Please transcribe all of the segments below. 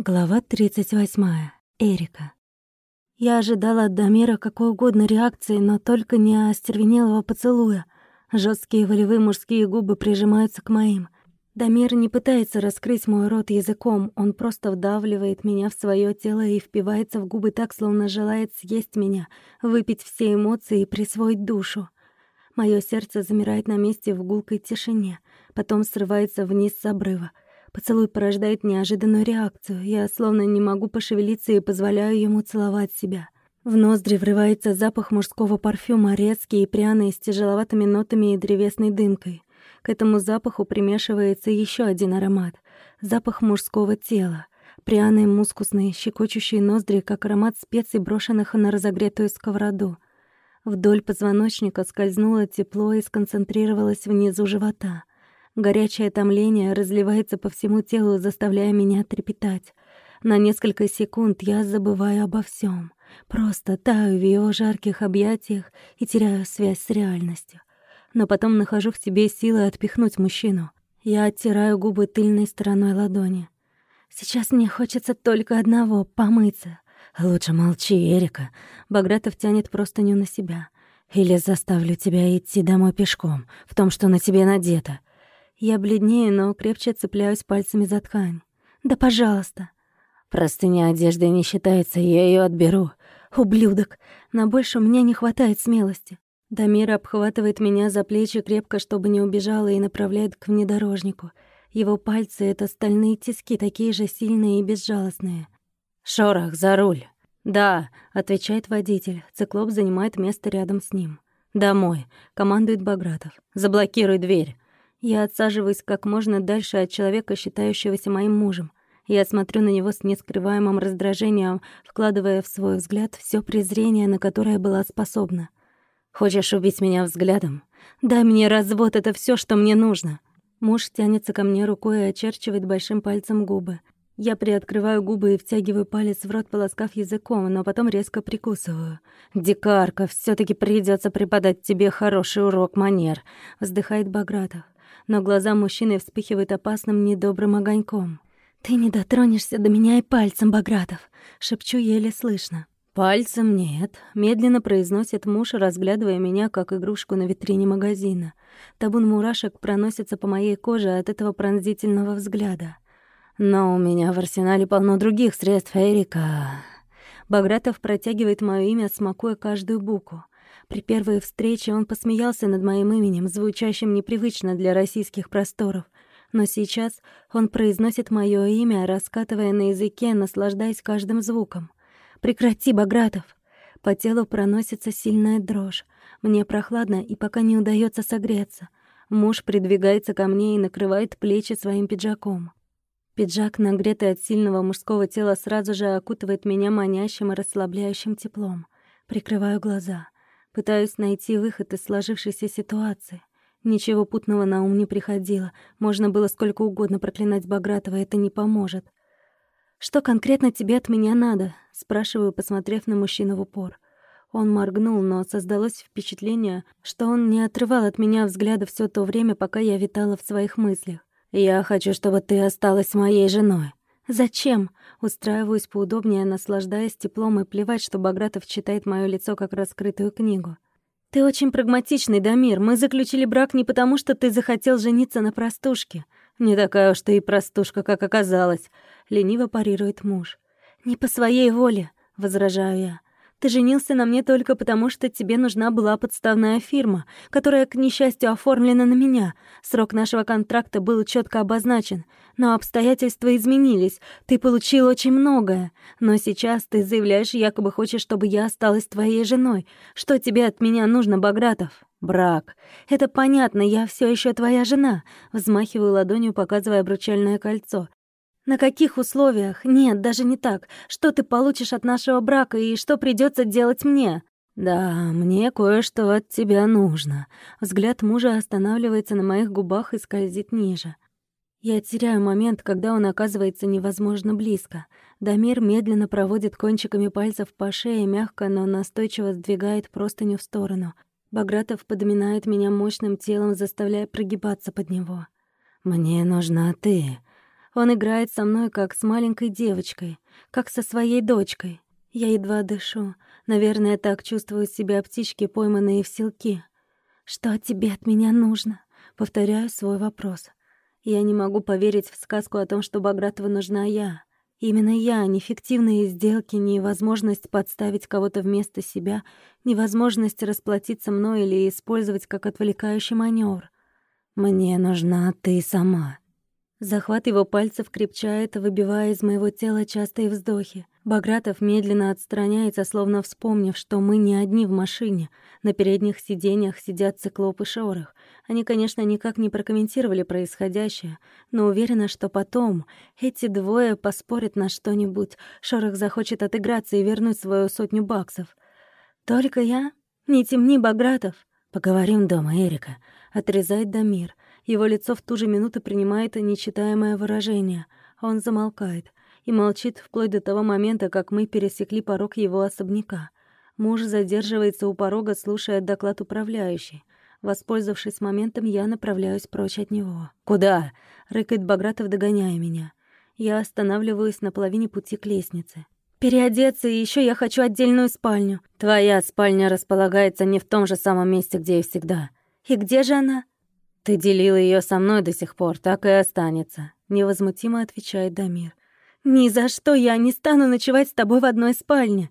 Глава 38. Эрика. Я ожидала от Дамира какой угодно реакции, но только не остервенелого поцелуя. Жесткие волевые мужские губы прижимаются к моим. Дамир не пытается раскрыть мой рот языком, он просто вдавливает меня в свое тело и впивается в губы так, словно желает съесть меня, выпить все эмоции и присвоить душу. Мое сердце замирает на месте в гулкой тишине, потом срывается вниз с обрыва — Поцелуй порождает неожиданную реакцию. Я словно не могу пошевелиться и позволяю ему целовать себя. В ноздри врывается запах мужского парфюма, резкий и пряный, с тяжеловатыми нотами и древесной дымкой. К этому запаху примешивается еще один аромат — запах мужского тела. Пряные, мускусные, щекочущие ноздри, как аромат специй, брошенных на разогретую сковороду. Вдоль позвоночника скользнуло тепло и сконцентрировалось внизу живота. Горячее томление разливается по всему телу, заставляя меня трепетать. На несколько секунд я забываю обо всем, Просто таю в его жарких объятиях и теряю связь с реальностью. Но потом нахожу в себе силы отпихнуть мужчину. Я оттираю губы тыльной стороной ладони. Сейчас мне хочется только одного — помыться. Лучше молчи, Эрика. Багратов тянет простыню на себя. Или заставлю тебя идти домой пешком, в том, что на тебе надето. Я бледнею, но крепче цепляюсь пальцами за ткань. «Да пожалуйста!» «Простыня одежды не считается, я ее отберу. Ублюдок! На больше меня не хватает смелости». Дамир обхватывает меня за плечи крепко, чтобы не убежала, и направляет к внедорожнику. Его пальцы — это стальные тиски, такие же сильные и безжалостные. «Шорох, за руль!» «Да», — отвечает водитель. Циклоп занимает место рядом с ним. «Домой», — командует Багратов. «Заблокируй дверь». Я отсаживаюсь как можно дальше от человека, считающегося моим мужем. Я смотрю на него с нескрываемым раздражением, вкладывая в свой взгляд все презрение, на которое была способна. «Хочешь убить меня взглядом? Дай мне развод, это все, что мне нужно!» Муж тянется ко мне рукой и очерчивает большим пальцем губы. Я приоткрываю губы и втягиваю палец в рот, полоскав языком, но потом резко прикусываю. «Дикарка, все таки придется преподать тебе хороший урок манер», — вздыхает Багратов но глаза мужчины вспыхивают опасным недобрым огоньком. «Ты не дотронешься до меня и пальцем, Багратов!» — шепчу еле слышно. «Пальцем нет», — медленно произносит муж, разглядывая меня, как игрушку на витрине магазина. Табун мурашек проносится по моей коже от этого пронзительного взгляда. «Но у меня в арсенале полно других средств, Эрика». Багратов протягивает моё имя, смакуя каждую букву. При первой встрече он посмеялся над моим именем, звучащим непривычно для российских просторов. Но сейчас он произносит моё имя, раскатывая на языке, наслаждаясь каждым звуком. «Прекрати, Багратов!» По телу проносится сильная дрожь. Мне прохладно, и пока не удается согреться. Муж придвигается ко мне и накрывает плечи своим пиджаком. Пиджак, нагретый от сильного мужского тела, сразу же окутывает меня манящим и расслабляющим теплом. Прикрываю глаза. Пытаюсь найти выход из сложившейся ситуации. Ничего путного на ум не приходило. Можно было сколько угодно проклинать Багратова, это не поможет. «Что конкретно тебе от меня надо?» — спрашиваю, посмотрев на мужчину в упор. Он моргнул, но создалось впечатление, что он не отрывал от меня взгляда все то время, пока я витала в своих мыслях. «Я хочу, чтобы ты осталась моей женой». «Зачем?» Устраиваюсь поудобнее, наслаждаясь теплом и плевать, что Багратов читает моё лицо как раскрытую книгу. «Ты очень прагматичный, Дамир. Мы заключили брак не потому, что ты захотел жениться на простушке. Не такая уж ты и простушка, как оказалось», — лениво парирует муж. «Не по своей воле», — возражаю я. Ты женился на мне только потому, что тебе нужна была подставная фирма, которая, к несчастью, оформлена на меня. Срок нашего контракта был четко обозначен, но обстоятельства изменились. Ты получил очень многое, но сейчас ты заявляешь, якобы хочешь, чтобы я осталась твоей женой. Что тебе от меня нужно, Багратов? Брак. Это понятно, я все еще твоя жена. Взмахиваю ладонью, показывая обручальное кольцо. На каких условиях? Нет, даже не так. Что ты получишь от нашего брака и что придется делать мне? Да, мне кое-что от тебя нужно. Взгляд мужа останавливается на моих губах и скользит ниже. Я теряю момент, когда он оказывается невозможно близко. Дамир медленно проводит кончиками пальцев по шее, мягко, но настойчиво сдвигает простыню в сторону. Багратов подминает меня мощным телом, заставляя прогибаться под него. «Мне нужна ты», Он играет со мной, как с маленькой девочкой, как со своей дочкой. Я едва дышу. Наверное, так чувствуют себя птички, пойманные в селки. «Что тебе от меня нужно?» Повторяю свой вопрос. Я не могу поверить в сказку о том, что Багратову нужна я. Именно я, ни фиктивные сделки, ни возможность подставить кого-то вместо себя, ни возможность расплатиться мной или использовать как отвлекающий маневр. Мне нужна ты сама. Захват его пальцев крепчает, выбивая из моего тела частые вздохи. Багратов медленно отстраняется, словно вспомнив, что мы не одни в машине. На передних сиденьях сидят циклоп и шорох. Они, конечно, никак не прокомментировали происходящее, но уверена, что потом эти двое поспорят на что-нибудь. Шорох захочет отыграться и вернуть свою сотню баксов. «Только я? Не темни, Багратов!» «Поговорим дома, Эрика», — отрезает Дамир. Его лицо в ту же минуту принимает нечитаемое выражение. Он замолкает и молчит вплоть до того момента, как мы пересекли порог его особняка. Муж задерживается у порога, слушая доклад управляющей. Воспользовавшись моментом, я направляюсь прочь от него. «Куда?» — рыкает Багратов, догоняя меня. Я останавливаюсь на половине пути к лестнице. «Переодеться, и еще я хочу отдельную спальню». «Твоя спальня располагается не в том же самом месте, где и всегда». «И где же она?» «Ты делила ее со мной до сих пор, так и останется», — невозмутимо отвечает Дамир. «Ни за что я не стану ночевать с тобой в одной спальне».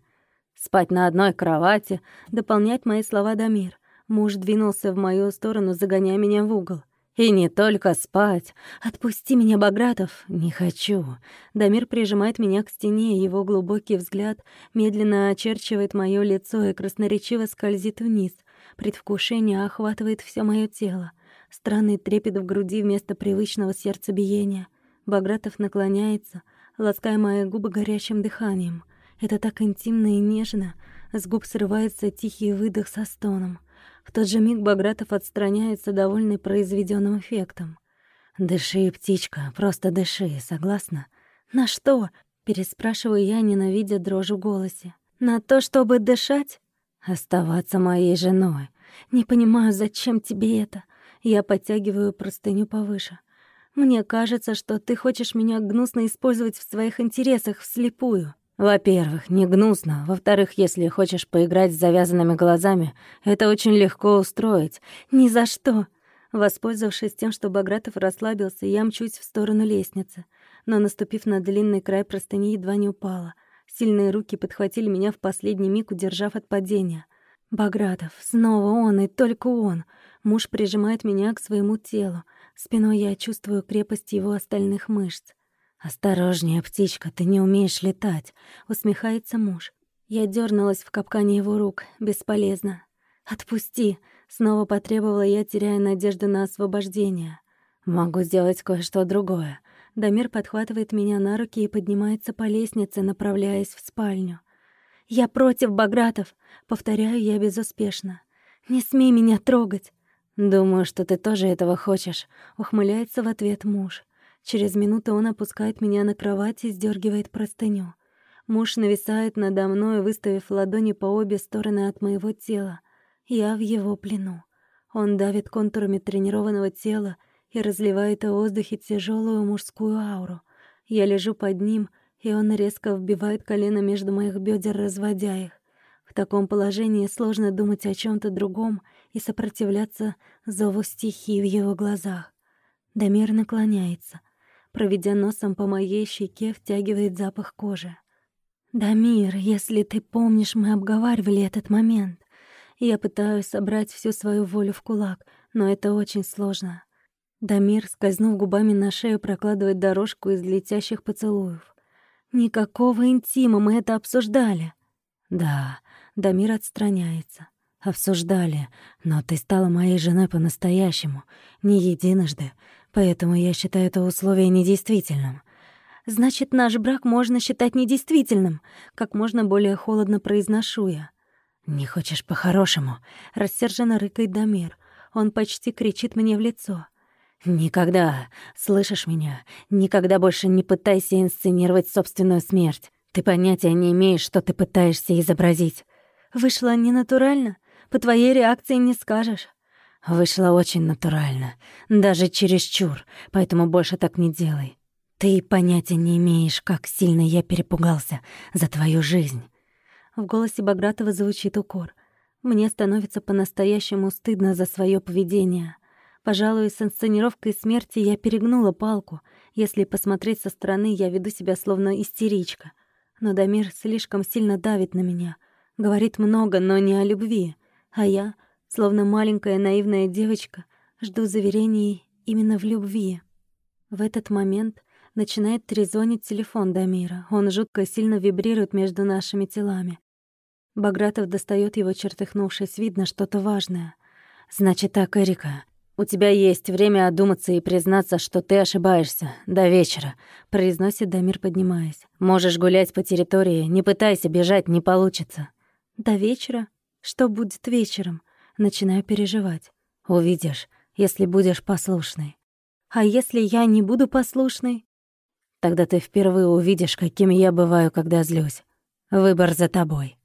«Спать на одной кровати», — дополнять мои слова Дамир. Муж двинулся в мою сторону, загоняя меня в угол. «И не только спать. Отпусти меня, Багратов. Не хочу». Дамир прижимает меня к стене, его глубокий взгляд медленно очерчивает мое лицо и красноречиво скользит вниз. Предвкушение охватывает все мое тело. Странный трепет в груди вместо привычного сердцебиения. Багратов наклоняется, лаская мои губы горячим дыханием. Это так интимно и нежно. С губ срывается тихий выдох со стоном. В тот же миг Багратов отстраняется, довольный произведенным эффектом. «Дыши, птичка, просто дыши, согласна?» «На что?» — переспрашиваю я, ненавидя дрожь в голосе. «На то, чтобы дышать?» «Оставаться моей женой. Не понимаю, зачем тебе это?» Я подтягиваю простыню повыше. Мне кажется, что ты хочешь меня гнусно использовать в своих интересах вслепую. Во-первых, не гнусно. Во-вторых, если хочешь поиграть с завязанными глазами, это очень легко устроить. Ни за что. Воспользовавшись тем, что Багратов расслабился, я мчусь в сторону лестницы. Но, наступив на длинный край простыни, едва не упала. Сильные руки подхватили меня в последний миг, удержав от падения. Багратов, снова он и только он — Муж прижимает меня к своему телу. Спиной я чувствую крепость его остальных мышц. «Осторожнее, птичка, ты не умеешь летать», — усмехается муж. Я дернулась в капкане его рук. Бесполезно. «Отпусти!» — снова потребовала я, теряя надежду на освобождение. «Могу сделать кое-что другое». Дамир подхватывает меня на руки и поднимается по лестнице, направляясь в спальню. «Я против Багратов!» — повторяю я безуспешно. «Не смей меня трогать!» «Думаю, что ты тоже этого хочешь», — ухмыляется в ответ муж. Через минуту он опускает меня на кровать и сдергивает простыню. Муж нависает надо мной, выставив ладони по обе стороны от моего тела. Я в его плену. Он давит контурами тренированного тела и разливает в воздухе тяжелую мужскую ауру. Я лежу под ним, и он резко вбивает колено между моих бедер, разводя их. В таком положении сложно думать о чем то другом и сопротивляться зову стихии в его глазах. Дамир наклоняется, проведя носом по моей щеке, втягивает запах кожи. «Дамир, если ты помнишь, мы обговаривали этот момент. Я пытаюсь собрать всю свою волю в кулак, но это очень сложно». Дамир, скользнув губами на шею, прокладывает дорожку из летящих поцелуев. «Никакого интима, мы это обсуждали». «Да, Дамир отстраняется. Обсуждали, но ты стала моей женой по-настоящему, не единожды, поэтому я считаю это условие недействительным. Значит, наш брак можно считать недействительным, как можно более холодно произношу я. Не хочешь по-хорошему? Рассерженно рыкает Дамир. Он почти кричит мне в лицо. Никогда, слышишь меня? Никогда больше не пытайся инсценировать собственную смерть. Ты понятия не имеешь, что ты пытаешься изобразить. Вышло ненатурально? По твоей реакции не скажешь. Вышло очень натурально, даже чересчур, поэтому больше так не делай. Ты понятия не имеешь, как сильно я перепугался за твою жизнь. В голосе Багратова звучит укор. Мне становится по-настоящему стыдно за свое поведение. Пожалуй, с инсценировкой смерти я перегнула палку. Если посмотреть со стороны, я веду себя словно истеричка. Но Дамир слишком сильно давит на меня. Говорит много, но не о любви. А я, словно маленькая наивная девочка, жду заверений именно в любви. В этот момент начинает трезонить телефон Дамира. Он жутко сильно вибрирует между нашими телами. Багратов достает его, чертыхнувшись. Видно что-то важное. «Значит так, Эрика, у тебя есть время одуматься и признаться, что ты ошибаешься. До вечера», — произносит Дамир, поднимаясь. «Можешь гулять по территории, не пытайся бежать, не получится». «До вечера? Что будет вечером?» Начинаю переживать. «Увидишь, если будешь послушной». «А если я не буду послушной?» «Тогда ты впервые увидишь, каким я бываю, когда злюсь. Выбор за тобой».